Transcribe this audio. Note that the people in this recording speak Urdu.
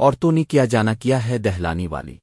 اور تو نے کیا جانا کیا ہے دہلانی والی۔